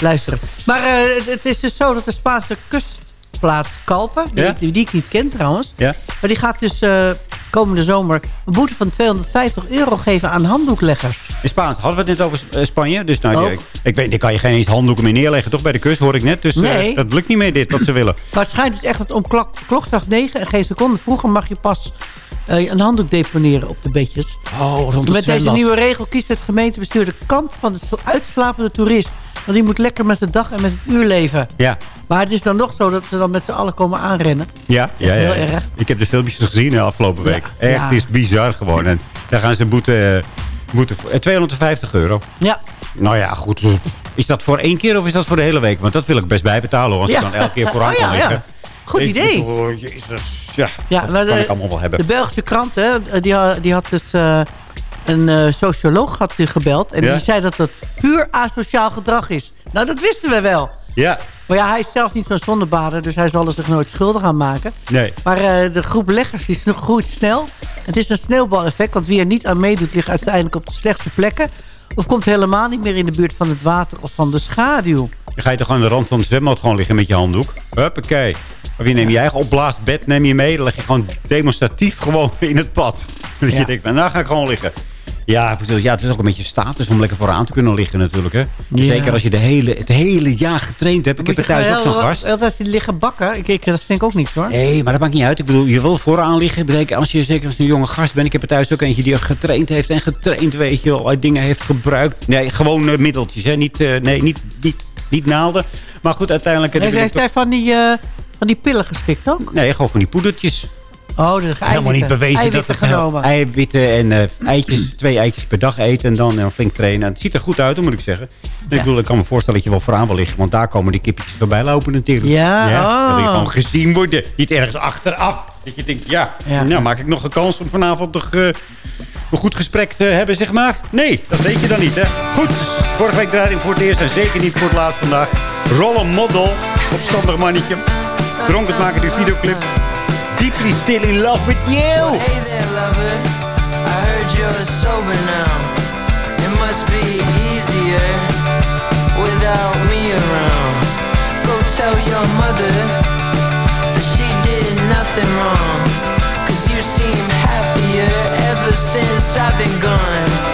luisteren. Maar eh, het, is dus zo dat de Spaanse kustplaats Kalpen, die, die ik niet ken trouwens... Ja. maar die gaat dus eh, komende zomer een boete van 250 euro geven aan handdoekleggers. In Spaans hadden we het net over eh, Spanje. Dus nou, ik, ik weet, daar kan je geen eens handdoeken meer neerleggen. Toch bij de kust, hoor ik net. Dus eh, dat lukt niet meer, dit, wat ze willen. Maar het schijnt dus echt dat om klok, klokslag 9 en geen seconde vroeger mag je pas eh, een handdoek deponeren op de bedjes. Oh, rond Met deze nieuwe regel kiest het gemeentebestuur de kant van de sl- uitslapende toerist. Want die moet lekker met de dag en met het uur leven. Ja, Maar het is dan nog zo dat ze dan met z'n allen komen aanrennen. ja, ja, ja, Heel ja. erg. Ik heb de filmpjes gezien de afgelopen week. Ja. Echt, het is bizar gewoon. En daar gaan ze boete, eh, boete voor- eh, 250 euro. Ja. Nou ja, goed. Is dat voor één keer of is dat voor de hele week? Want dat wil ik best bijbetalen. Ja. ik dan elke keer vooraan Oh, ja, kan liggen. ja. Goed Ik idee. bedoel, jezus. Ja, Ja, dat kan de- ik allemaal wel hebben. De Belgische krant, hè, die, die had dus eh, een eh, socioloog had die gebeld. En Ja. die zei dat dat puur asociaal gedrag is. Nou, dat wisten we wel. Ja, Maar ja, hij is zelf niet zo'n zonnebader, dus hij zal er zich nooit schuldig aan maken. nee. Maar eh, de groep leggers die groeit snel. Het is een sneeuwbaleffect, want wie er niet aan meedoet... ligt uiteindelijk op de slechtste plekken. Of komt helemaal niet meer in de buurt van het water of van de schaduw. Dan ga je toch aan de rand van het zwembad gewoon liggen met je handdoek. Huppakee. Of je neemt je eigen opblaasbed neem je mee. Dan leg je gewoon demonstratief gewoon in het pad. Dat Ja. je denkt, nou, nou ga ik gewoon liggen. Ja, ja, het is ook een beetje status om lekker vooraan te kunnen liggen natuurlijk. Hè? Ja. Zeker als je de hele, het hele jaar getraind hebt. Ik heb er thuis ook zo'n gast. Altijd liggen bakken. Ik, ik, dat vind ik ook niet hoor. Nee, maar dat maakt niet uit. Ik bedoel, je wil vooraan liggen. Betekent, als je zeker als een jonge gast bent. Ik heb er thuis ook eentje die getraind heeft en getraind, weet je wel. Dingen heeft gebruikt. Nee, gewoon eh, middeltjes, hè. Niet, eh, nee, niet, niet, niet naalden. Maar goed, uiteindelijk... Nee, heb ik heeft hij van die, eh, van die pillen gestikt ook? Nee, gewoon van die poedertjes. Oh, de Helemaal niet bewezen dat het genomen. eiwitten en eh, eitjes, twee eitjes per dag eten en dan eh, flink trainen. Het ziet er goed uit, moet ik zeggen. En Ik bedoel, ik kan me voorstellen dat je wel vooraan wil liggen, want daar komen die kippetjes voorbij lopen natuurlijk. Ja, oh. Dan wil je gewoon gezien worden, niet ergens achteraf. Dat je denkt, ja, Ja. nou maak ik nog een kans om vanavond nog eh, een goed gesprek te hebben, zeg maar. Nee, dat weet je dan niet, hè. Goed, vorige week draaide ik voor het eerst en zeker niet voor het laatst vandaag. Roll model, opstandig mannetje. Dronk het maken die videoclip. Deeply still in love with you. Hey there, lover. I heard you're sober now. It must be easier without me around. Go tell your mother that she did nothing wrong. Cause you seem happier ever since I've been gone.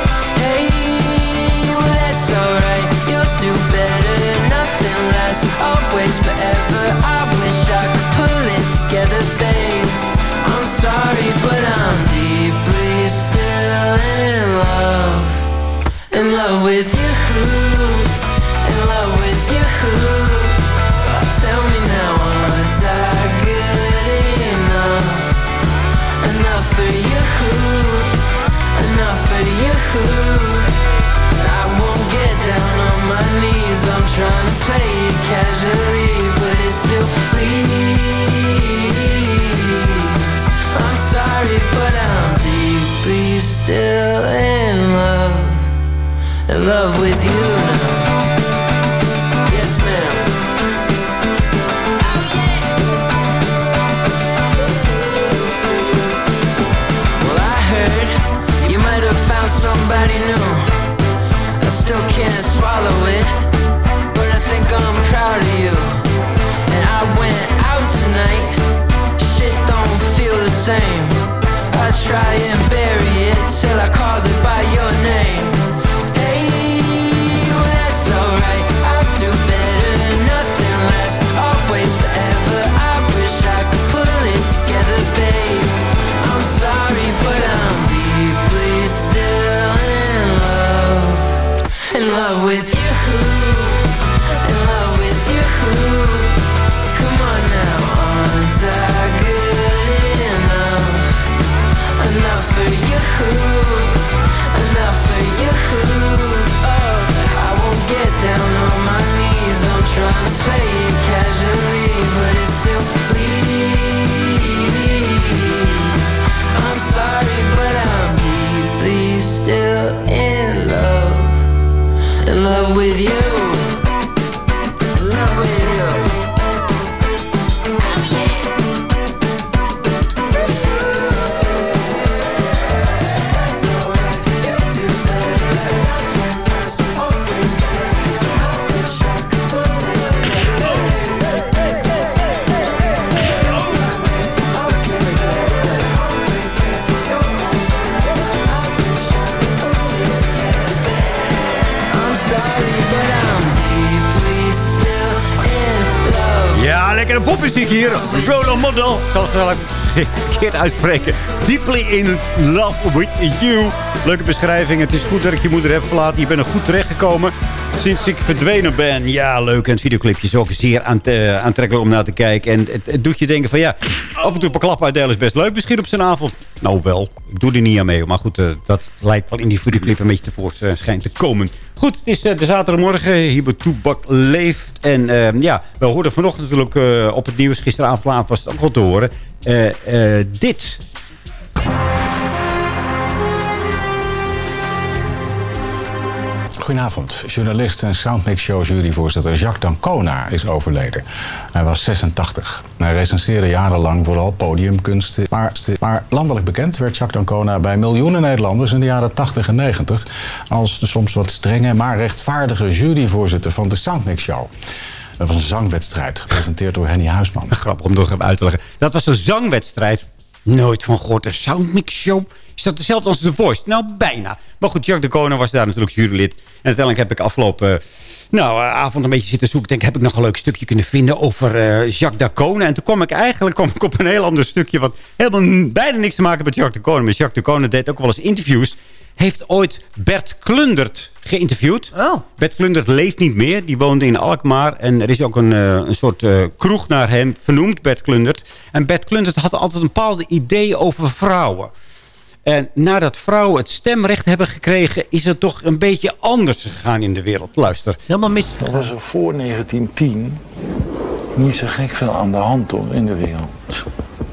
Love with you now. even verkeerd uitspreken. Deeply in love with you. Leuke beschrijving. Het is goed dat ik je moeder heb verlaten. Je bent er goed terechtgekomen. Sinds ik verdwenen ben. Ja, leuk. En het videoclipje is ook zeer eh, aantrekkelijk om naar te kijken. En het, doet je denken van ja, af en toe een klap uitdelen is best leuk. Misschien op zijn avond. Nou wel, ik doe er niet aan mee. Maar goed, eh, dat lijkt wel in die videoclip een beetje tevoorschijn te komen. Goed, het is eh, de zaterdagmorgen. Hier bij Toebak leeft. En ja, we hoorden vanochtend natuurlijk op het nieuws. Gisteravond laat was het ook al te horen. Eh, eh, dit. Goedenavond. Journalist en Soundmix Show juryvoorzitter Jacques Dancona is overleden. Hij was 86. Hij recenseerde jarenlang vooral podiumkunsten. Maar, maar landelijk bekend werd Jacques Dancona bij miljoenen Nederlanders in de jaren 80 en 90... als de soms wat strenge, maar rechtvaardige juryvoorzitter van de Soundmix Show. Dat was een zangwedstrijd, gepresenteerd door Henny Huisman. Grappig om nog even uit te leggen. Dat was een zangwedstrijd. Nooit van gehoord. Een Soundmix Show. Is dat dezelfde als The Voice? Nou, bijna. Maar goed, Jacques de Koning was daar natuurlijk jurylid. En uiteindelijk heb ik afgelopen eh, nou, eh, avond een beetje zitten zoeken. Ik denk, heb ik nog een leuk stukje kunnen vinden over eh, Jacques Dacone? En toen kwam ik eigenlijk kwam ik op een heel ander stukje... wat helemaal bijna niks te maken met Jacques de Koning. Maar Jacques de Koning deed ook wel eens interviews. Heeft ooit Bert Klundert geïnterviewd. Oh. Bert Klundert leeft niet meer. Die woonde in Alkmaar. En er is ook een, eh, een soort eh, kroeg naar hem vernoemd, Bert Klundert. En Bert Klundert had altijd een bepaalde idee over vrouwen. En nadat vrouwen het stemrecht hebben gekregen... is het toch een beetje anders gegaan in de wereld. Luister. Helemaal mis. Er was er voor 1910 niet zo gek veel aan de hand hoor, in de wereld.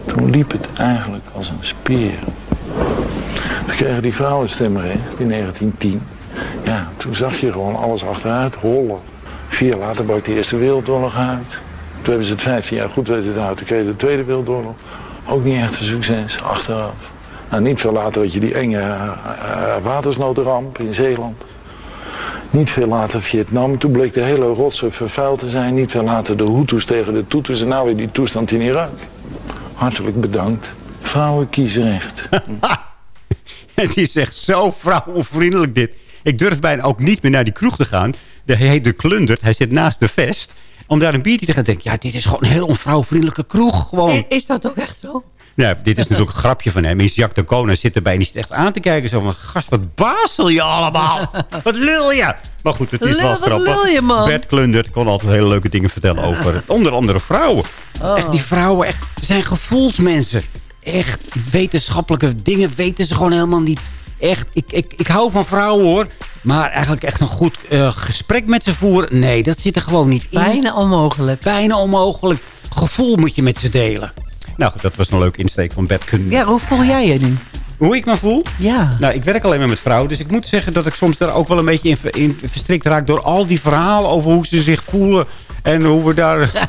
Toen liep het eigenlijk als een speer. We kregen die vrouwenstemrecht in 1910. Ja, toen zag je gewoon alles achteruit rollen. Vier later brak de Eerste Wereldoorlog uit. Toen hebben ze het 15 jaar goed weten te houden. Toen kreeg je de Tweede Wereldoorlog. Ook niet echt een succes, achteraf. Nou, niet veel later had je die enge eh, eh, watersnoodramp in Zeeland. Niet veel later Vietnam. Toen bleek de hele rotsen vervuild te zijn. Niet veel later de Hutus tegen de Tutsis. En nou weer die toestand in Irak. Hartelijk bedankt. Vrouwenkiesrecht. Het is echt zo vrouwonvriendelijk dit. Ik durf bijna ook niet meer naar die kroeg te gaan. De, hij heet De Klundert. Hij zit naast de vest. Om daar een biertje te gaan denken. Ja, dit is gewoon een heel onvrouwvriendelijke kroeg. Gewoon. Is, is dat ook echt zo? Ja, dit is natuurlijk een grapje van hem. Is Jacques de Koning zit erbij en die zit echt aan te kijken. Zo van, gast, wat bazel je allemaal? wat lul je? Maar goed, het is Lul, wel wat grappig. lul je, man? Bert Klundert kon altijd hele leuke dingen vertellen over onder andere vrouwen. Oh. Echt, die vrouwen echt, zijn gevoelsmensen. Echt, wetenschappelijke dingen weten ze gewoon helemaal niet. Echt, ik, ik, ik hou van vrouwen hoor. Maar eigenlijk echt een goed eh, gesprek met ze voeren. Nee, dat zit er gewoon niet in. Bijna onmogelijk. Bijna onmogelijk. Gevoel moet je met ze delen. Nou, goed, dat was een leuke insteek van Bert Klundert. Ja, hoe voel jij je nu? Hoe ik me voel? Ja. Nou, ik werk alleen maar met vrouwen. Dus ik moet zeggen dat ik soms daar ook wel een beetje in verstrikt raak... door al die verhalen over hoe ze zich voelen. En hoe we daar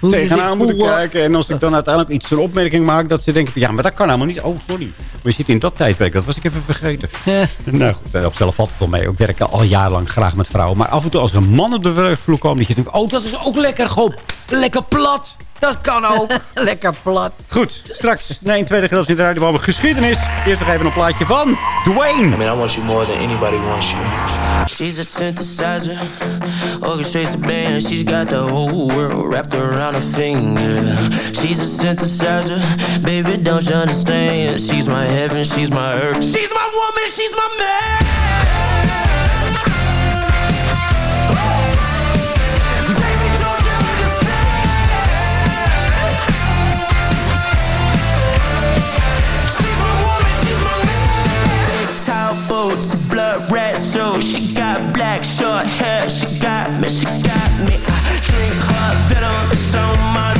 Hoe tegenaan moeten kijken. En als ik dan uiteindelijk iets een opmerking maak... dat ze denken van, ja, maar dat kan helemaal niet. Oh, sorry. We zitten in dat tijdperk. Dat was ik even vergeten. nou goed, eh, op zelf valt het wel mee. Ik werk al jarenlang graag met vrouwen. Maar af en toe als er een man op de werkvloer komt... dat je denkt, oh, dat is ook lekker. Gewoon lekker plat. Dat kan ook. Lekker plat. Goed, straks na een tweede gedeelte in de radio geschiedenis. Eerst nog even een plaatje van Dwayne. I mean, I want you more than anybody wants you. She's a synthesizer, orchestrates the band. She's got the whole world wrapped around her finger. She's a synthesizer, baby, don't you understand? She's my heaven, she's my earth. She's my woman, she's my man. She got black short hair. She got me, she got me. I drink her venom, it's on